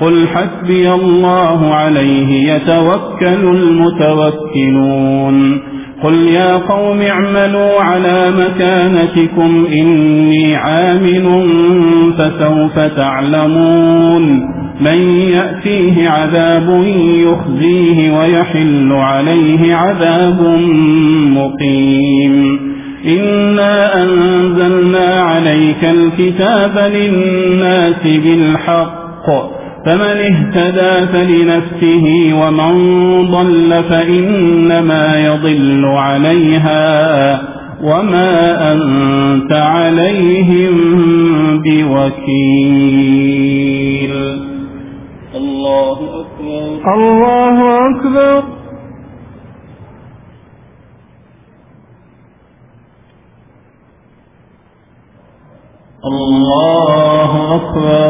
قل حسبي الله عليه يتوكل المتوكلون قل يا قوم اعملوا على مكانتكم إني عامل فسوف تعلمون من يأتيه عذاب يخزيه ويحل عليه عذاب مقيم إنا أنزلنا عليك الكتاب للناس بالحق فمن اهتدى فلنفسه ومن ضل فإنما يضل عليها وما أنت عليهم بوكيل. الله أكبر. الله أكبر. الله أكبر.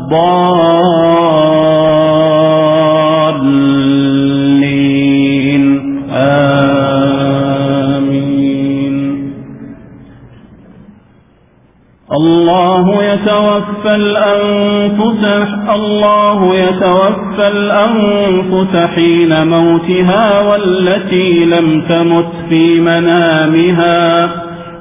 الضالين. آمين. الله يتوفى الأنفس الله يتوفى الأنفس حين موتها والتي لم تمت في منامها.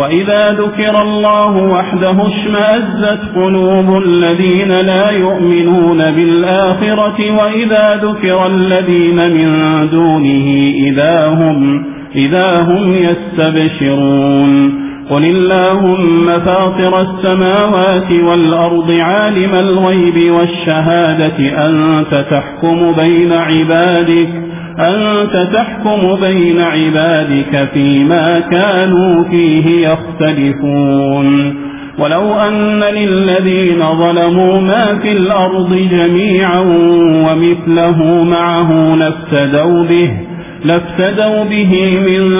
وإذا ذكر الله وحده شمأزت قلوب الذين لا يؤمنون بالآخرة وإذا ذكر الذين من دونه إذا هم, إذا هم يستبشرون قل اللهم فاطر السماوات والأرض عالم الغيب والشهادة أنت تحكم بين عبادك أنت تحكم بين عبادك فيما كانوا فيه يختلفون. ولو أن للذين ظلموا ما في الأرض جميعا ومثله معه لفتدوا به لفتدوا به من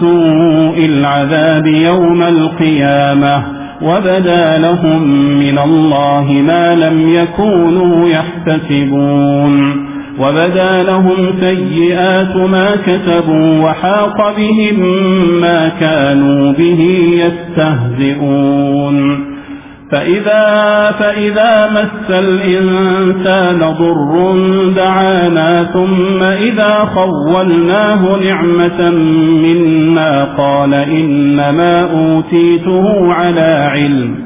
سوء العذاب يوم القيامة وبدا لهم من الله ما لم يكونوا يحتسبون. وبدا لهم سيئات ما كتبوا وحاق بهم ما كانوا به يستهزئون. فإذا, فإذا مس الإنسان ضر دعانا ثم إذا خولناه نعمة منا قال إنما أوتيته على علم.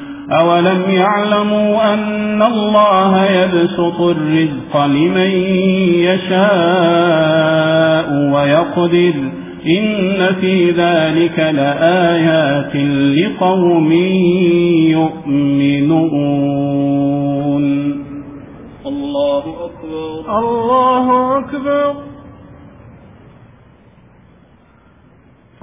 أولم يعلموا أن الله يبسط الرزق لمن يشاء ويقدر إن في ذلك لآيات لقوم يؤمنون. الله أكبر. الله أكبر.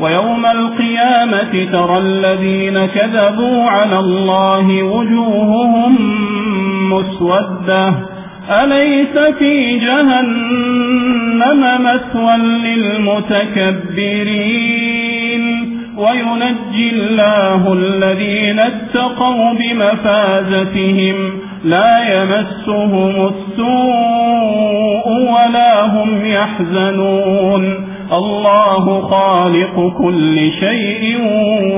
ويوم القيامة ترى الذين كذبوا على الله وجوههم مسودة. أليس في جهنم مسوى للمتكبرين؟ وينجي الله الذين اتقوا بمفازتهم. لا يمسهم السوء ولا هم يحزنون. الله خالق كل شيء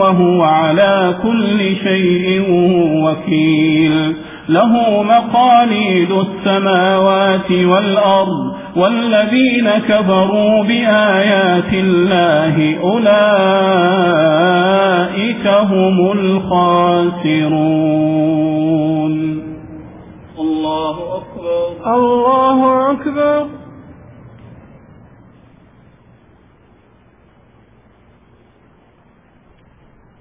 وهو على كل شيء وكيل. له مقاليد السماوات والأرض والذين كبروا بآيات الله أولئك هم الخاسرون. الله أكبر. الله أكبر.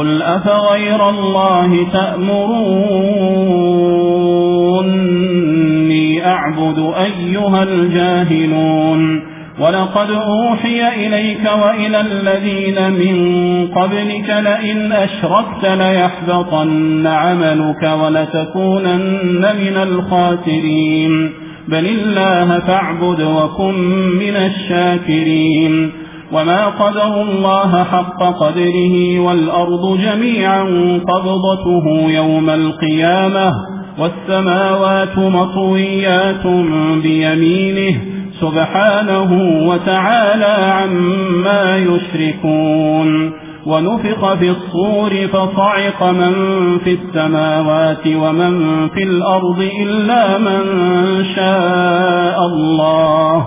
قل أفغير الله تأمروني أعبد أيها الجاهلون ولقد أوحي إليك وإلى الذين من قبلك لئن أشركت ليحبطن عملك ولتكونن من الخاسرين بل الله فاعبد وكن من الشاكرين وما قدر الله حق قدره والأرض جميعا قبضته يوم القيامة والسماوات مطويات بيمينه سبحانه وتعالى عما يشركون ونفق في الصور فصعق من في السماوات ومن في الأرض إلا من شاء الله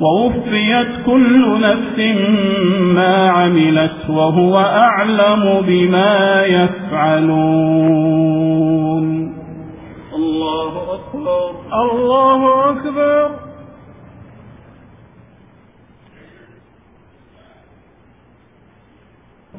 ووفيت كل نفس ما عملت وهو أعلم بما يفعلون. الله أكبر. الله أكبر.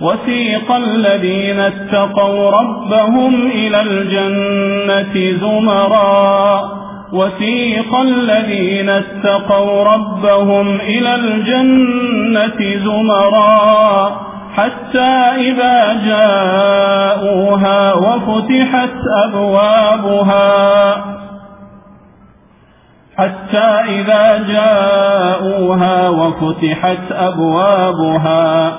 وثيق الذين اتقوا ربهم إلى الجنة زمرا. وثيق الذين اتقوا ربهم إلى الجنة زمرا. حتى إذا جاءوها وفتحت أبوابها. حتى إذا جاءوها وفتحت أبوابها.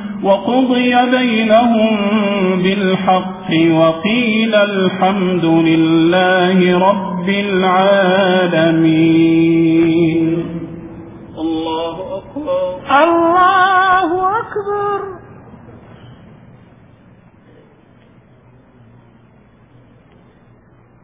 وقضي بينهم بالحق وقيل الحمد لله رب العالمين. الله أكبر. الله أكبر.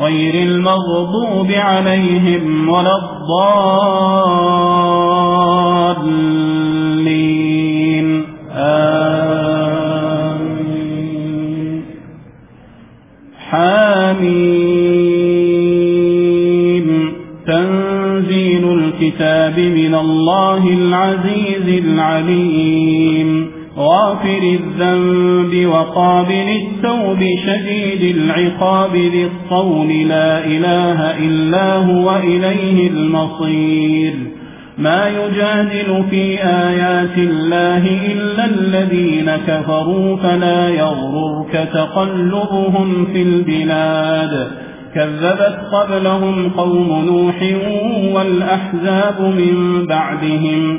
غير المغضوب عليهم ولا الضالين. آمين. تنزيل الكتاب من الله العزيز العليم. غافر الذنب وقابل التوب شديد العقاب للطول لا إله إلا هو إليه المصير. ما يجادل في آيات الله إلا الذين كفروا فلا يغررك تقلبهم في البلاد. كذبت قبلهم قوم نوح والأحزاب من بعدهم.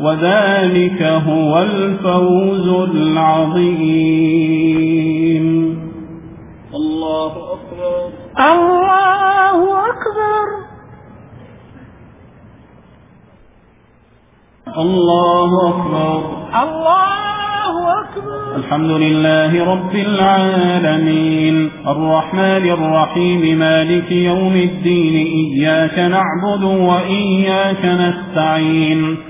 وذلك هو الفوز العظيم الله أكبر الله أكبر الله أكبر الله الحمد لله رب العالمين الرحمن الرحيم مالك يوم الدين إياك نعبد وإياك نستعين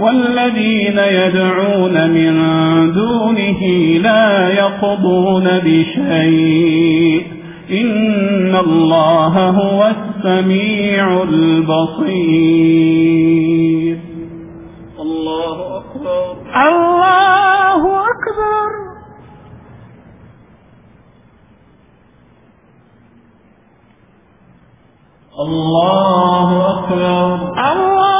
والذين يدعون من دونه لا يقضون بشيء. إن الله هو السميع البصير. الله أكبر. الله أكبر. الله أكبر. الله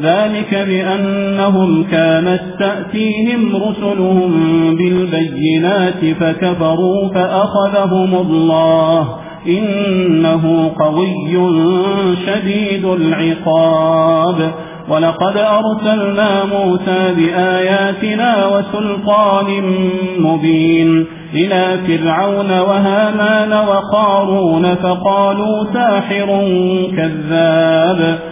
ذلك بأنهم كانت تأتيهم رسلهم بالبينات فكفروا فأخذهم الله إنه قوي شديد العقاب ولقد أرسلنا موسى بآياتنا وسلطان مبين إلى فرعون وهامان وقارون فقالوا ساحر كذاب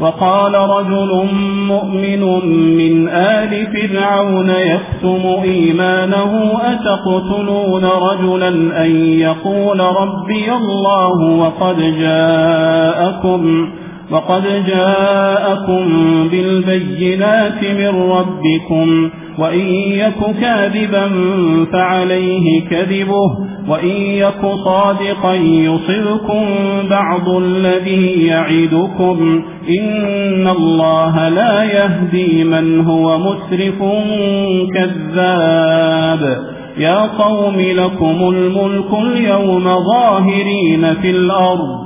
وقال رجل مؤمن من آل فرعون يختم إيمانه أتقتلون رجلا أن يقول ربي الله وقد جاءكم وقد جاءكم بالبينات من ربكم وإن يك كاذبا فعليه كذبه وإن يك صادقا يصلكم بعض الذي يعدكم إن الله لا يهدي من هو مسرف كذاب يا قوم لكم الملك اليوم ظاهرين في الأرض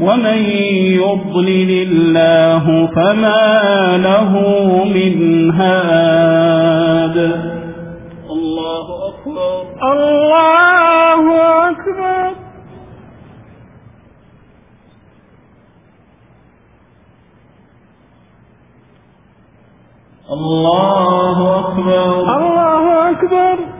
ومن يضلل الله فما له من هاد الله أكبر الله أكبر الله أكبر الله أكبر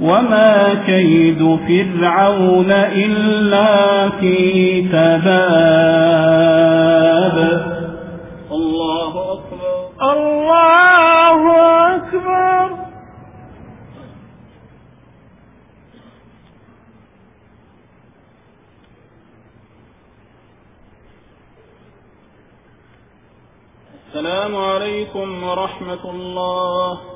وما كيد فرعون إلا في تباب الله أكبر الله أكبر السلام عليكم ورحمة الله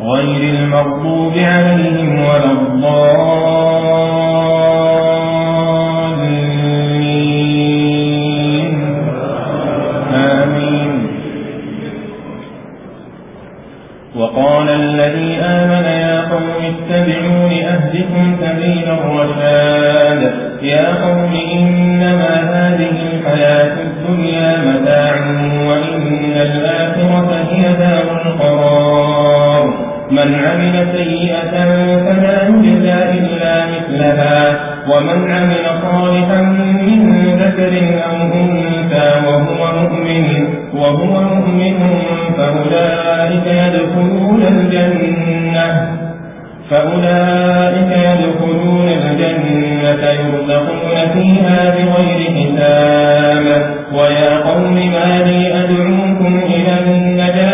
غير المغضوب عليهم ولا الضالين. آمين. وقال الذي آمن يا قوم اتبعون أهدكم سبيل الرشاد. من عمل سيئة فلا يجزى إلا مثلها. ومن عمل صالحا من ذكر أو أنثى وهو مؤمن وهو مؤمن فأولئك يدخلون الجنة. فأولئك يدخلون الجنة يرزقون فيها بغير حساب. ويا قوم ما لي أدعوكم إلى النجاة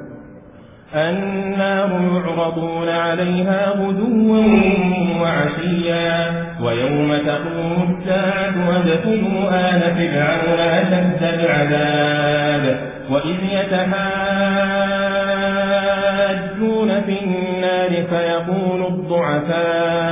النار يعرضون عليها غدوا وعشيا ويوم تقوم الساعة وادخلوا آل فرعون أشد العذاب وإذ يتحاجون في النار فيقول الضعفاء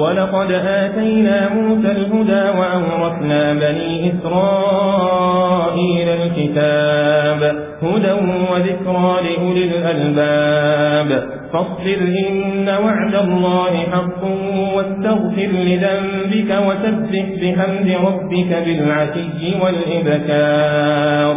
ولقد آتينا موسى الهدى وأورثنا بني إسرائيل الكتاب هدى وذكرى لأولي الألباب فاصفر إن وعد الله حق واستغفر لذنبك وسبح بحمد ربك بالعتي والإبكار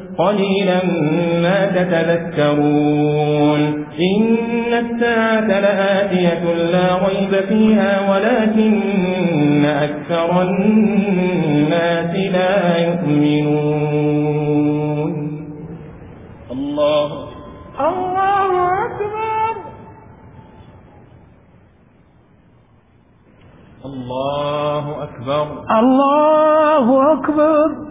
قليلا ما تتذكرون. إن الساعة لآتية لا ريب فيها ولكن أكثر الناس لا يؤمنون. الله الله أكبر. الله أكبر. الله أكبر.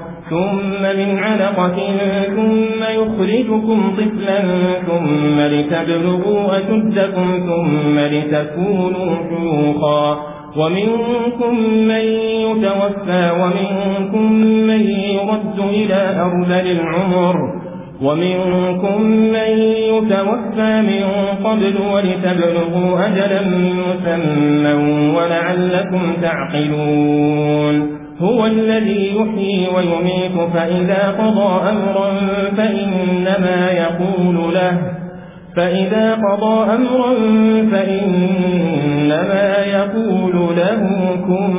ثم من علقة ثم يخرجكم طفلا ثم لتبلغوا أشدكم ثم لتكونوا شيوخا. ومنكم من يتوفى ومنكم من يرد إلى أرض العمر. ومنكم من يتوفى من قبل ولتبلغوا أجلا مسمى ولعلكم تعقلون. هو الذي يحيي ويميت فإذا قضى أمرا فإنما يقول له فإذا قضى أمرا فإنما يقول له كن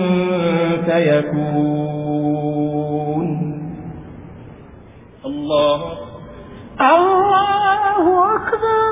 فيكون. الله الله أكبر.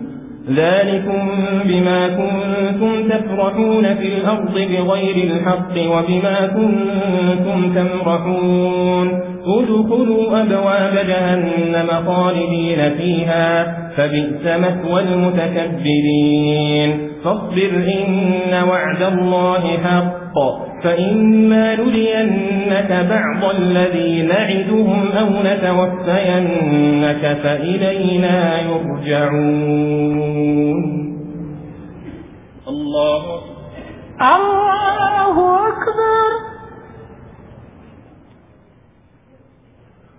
ذلكم بما كنتم تفرحون في الأرض بغير الحق وبما كنتم تمرحون. ادخلوا أبواب جهنم خالدين فيها. فبئس مثوى المتكبرين. فاصبر إن وعد الله حق. فإما نرينك بعض الذي نعدهم أو نتوفينك فإلينا يرجعون. الله الله أكبر.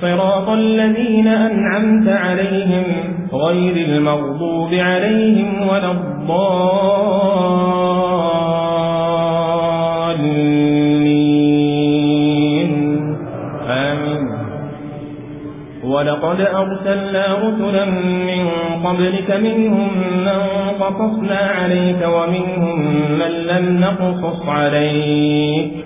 صراط الذين أنعمت عليهم غير المغضوب عليهم ولا الضالين. آمين. ولقد أرسلنا رسلا من قبلك منهم من قصصنا عليك ومنهم من لم نقصص عليك.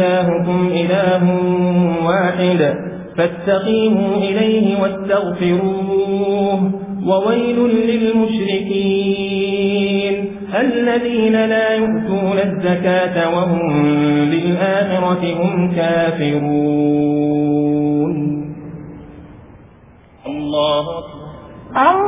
إلهكم إله واحد فاتقيموا إليه واستغفروه وويل للمشركين الذين لا يؤتون الزكاة وهم بالآخرة هم كافرون. الله أكبر.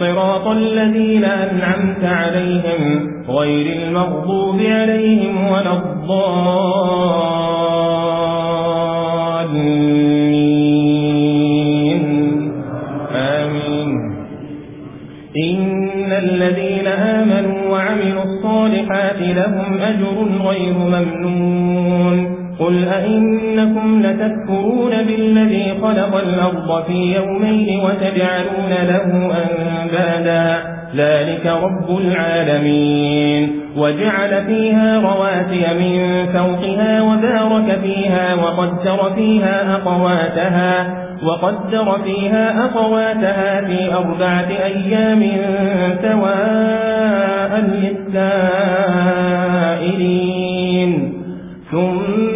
صراط الذين أنعمت عليهم غير المغضوب عليهم ولا الضالين. آمين. إن الذين آمنوا وعملوا الصالحات لهم أجر غير ممنون. قل أئنكم لتكفرون بالذي خلق الأرض في يومين وتجعلون له أنبادا ذلك رب العالمين. وجعل فيها رواسي من فوقها وبارك فيها وقدر فيها أقواتها وقدر فيها أقواتها في أربعة أيام سواء للسائلين. ثم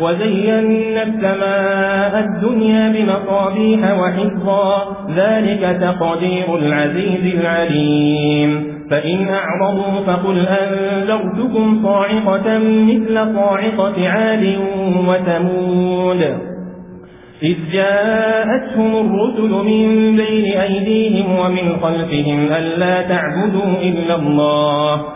وزينا السماء الدنيا بمصابيح وحفظا ذلك تقدير العزيز العليم فإن أعرضوا فقل أنذرتكم صاعقة مثل صاعقة عاد وتمود إذ جاءتهم الرسل من بين أيديهم ومن خلفهم ألا تعبدوا إلا الله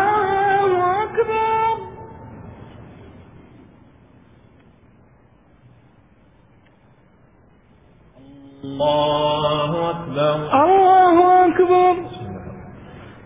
الله أكبر الله أكبر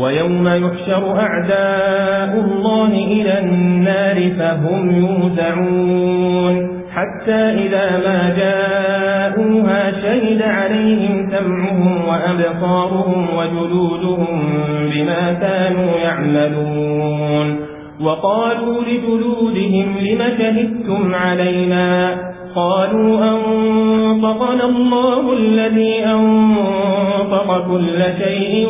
ويوم يحشر أعداء الله إلى النار فهم يوزعون. حتى إذا ما جاءوها شهد عليهم سمعهم وأبصارهم وجلودهم بما كانوا يعملون. وقالوا لجلودهم لم شهدتم علينا؟ قالوا أنطقنا الله الذي أنطق كل شيء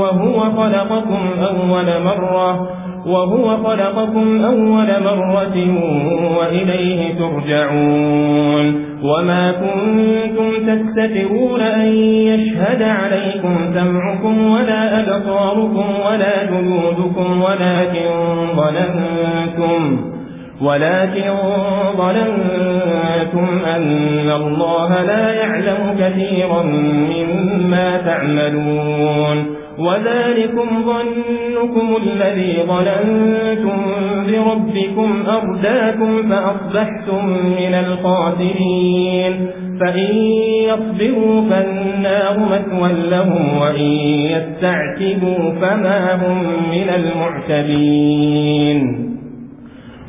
وهو خلقكم أول مرة وهو خلقكم أول مرة وإليه ترجعون. وما كنتم تستترون أن يشهد عليكم سمعكم ولا أبطاركم ولا جلودكم ولكن ظننتم ولكن ظننتم أن الله لا يعلم كثيرا مما تعملون. وذلكم ظنكم الذي ظننتم بربكم أرداكم فأصبحتم من القاتلين فإن يصبروا فالنار مثوى لهم وإن يستعتبوا فما هم من المعتبين.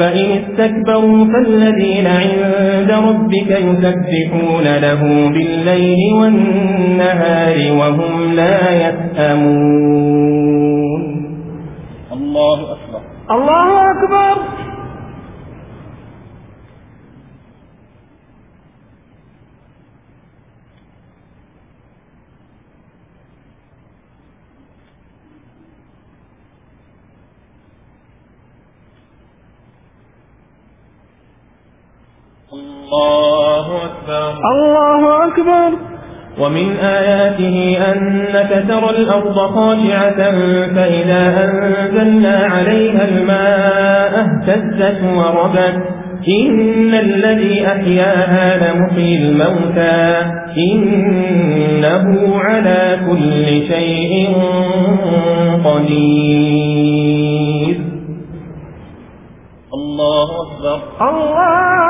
فإن استكبروا فالذين عند ربك يسبحون له بالليل والنهار وهم لا يسأمون الله أكبر الله أكبر الله أكبر الله أكبر ومن آياته أنك ترى الأرض خاشعة فإذا أنزلنا عليها الماء اهتزت وربت إن الذي أحياها لمحيي الموتى إنه على كل شيء قدير الله أكبر الله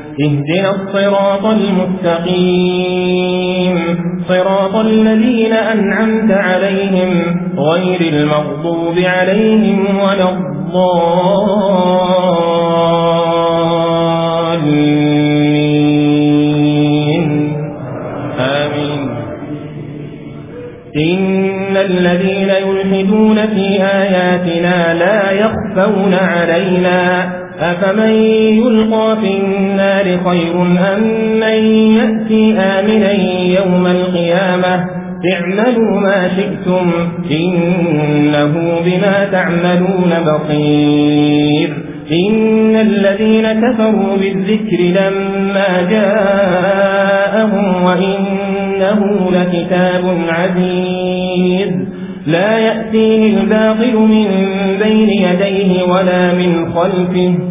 اهدنا الصراط المستقيم. صراط الذين أنعمت عليهم غير المغضوب عليهم ولا الضالين. آمين. إن الذين يلحدون في آياتنا لا يخفون علينا. أفمن يلقى في النار خير أم من يأتي آمنا يوم القيامة اعملوا ما شئتم إنه بما تعملون بصير إن الذين كفروا بالذكر لما جاءهم وإنه لكتاب عزيز لا يأتيه الباطل من بين يديه ولا من خلفه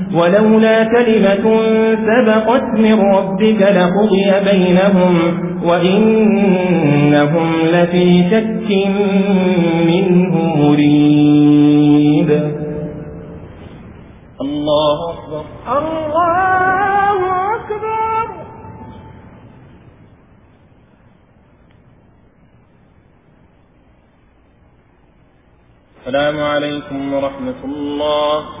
ولولا كلمة سبقت من ربك لقضي بينهم وإنهم لفي شك منه مريد الله أكبر. الله أكبر. السلام عليكم ورحمة الله.